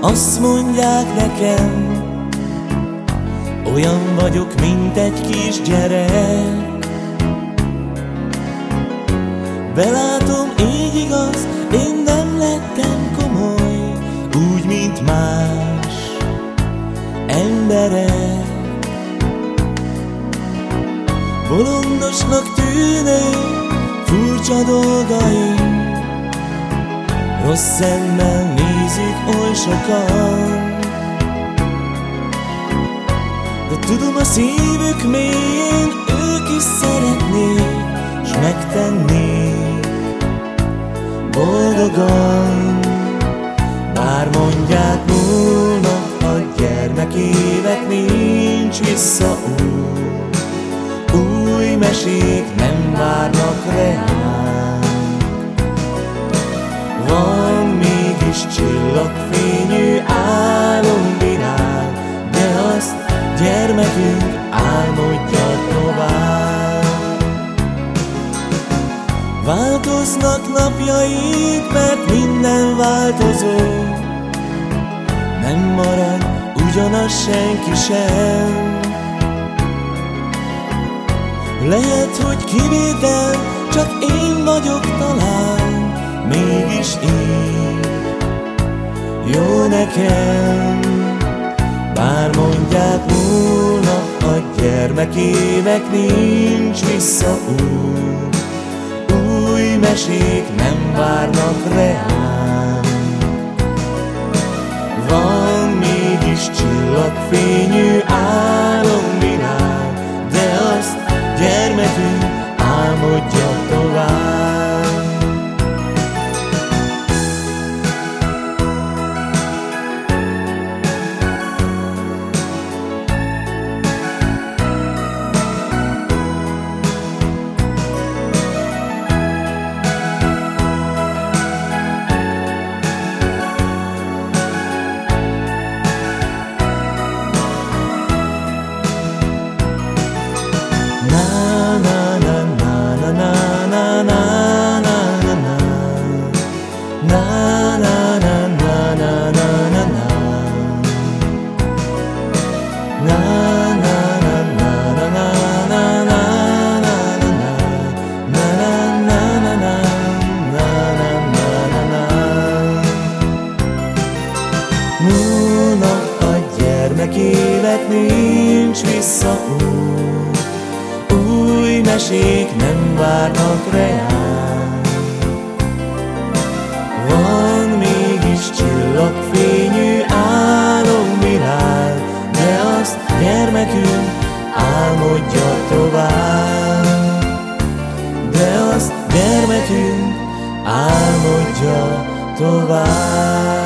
azt mondják nekem, olyan vagyok, mint egy kisgyerek. Belátom, így igaz, én nem lettem komoly, úgy, mint más emberek. Bolondosnak tűnő, furcsa dolgaim, Rossz szemmel nézik oly sokan. De tudom a szívük mélyén ők is szeretnék S megtennék boldogan. Bár mondják múlnak a gyermekévek Nincs visszaút Új mesék nem mégis csillagfényű álomvilág, de azt gyermekünk álmodja tovább. Változnak napjaink, mert minden változó, nem marad ugyanaz senki sem. Lehet, hogy kivétel, csak én vagyok talán, mégis így jó nekem Bár mondják múlnak a gyermekének nincs visszaút. Új mesék nem várnak reám Van mégis csillagfényű álomvilág gyermekélet, nincs visszaút Új mesék nem várnak reál Van mégis csillagfényű álomvilág De azt gyermekünk álmodja tovább. De azt gyermekünk álmodja tovább